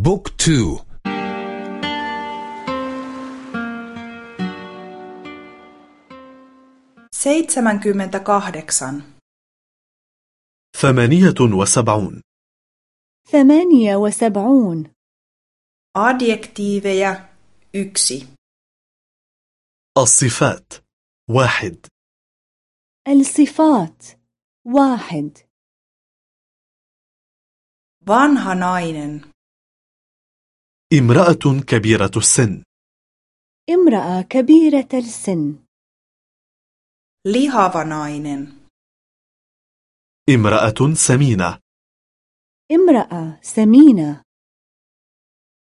بوك تو seitsemänkymmentä kahdeksan ثمانية وسبعون ثمانية وسبعون adjektiiveja yksi الصفات واحد الصفات واحد vanha nainen امرأة كبيرة السن. امرأة كبيرة السن. Lihava nainen امرأة سمينة. امرأة سمينة.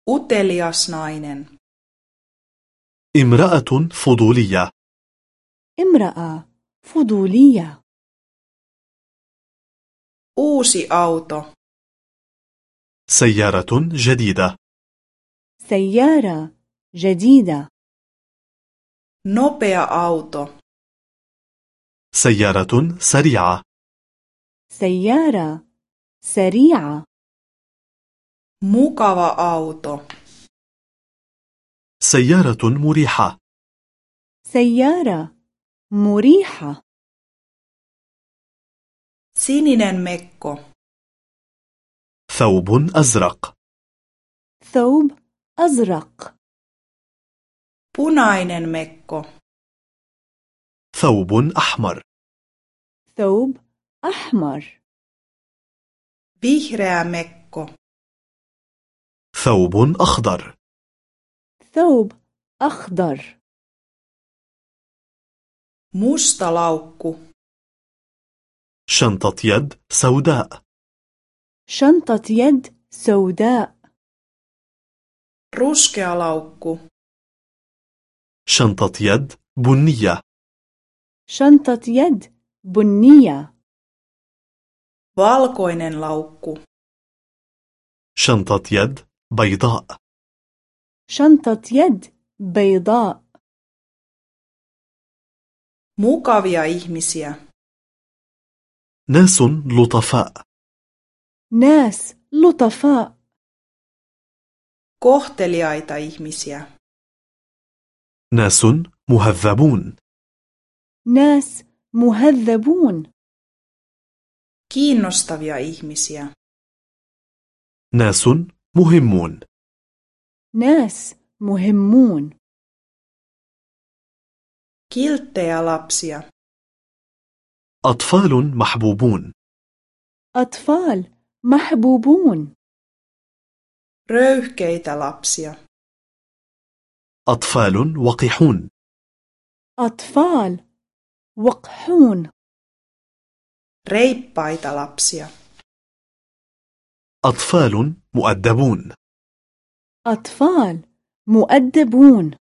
Utelias nainen امرأة فضولية. امرأة فضولية. Uusi auto. سيارة جديدة. سيارة جديدة. nopea auto سيارة سريعة. سيارة سريعة. mukava auto سيارة مريحة. سيارة مريحة. sininen mekko ثوب أزرق. ثوب أزرق. Punainen mekko. ثوب أحمر. ثوب أحمر. Vihreä mekko. ثوب أخضر. ثوب أخضر. Musta laukku. شنطة يد سوداء. شنطة يد سوداء. Ruskea laukku. شنطة يد بنية. شنطة يد بنية. Valkoinen laukku. شنطة يد بيضاء. شنطة يد بيضاء. Mukavia ihmisiä. ناس لطفاء. ناس لطفاء. Kohteliaita ihmisiä. ناس مهذبون. ناس مهذبون. Kiinnostavia ihmisiä. ناس مهمون. ناس مهمون. Kilttejä lapsia. أطفال محبوبون. أطفال محبوبون. Röyhkeitä lapsia. أطفال وقحون. أطفال وقحون. Reippaita lapsia. أطفال مؤدبون. أطفال مؤدبون.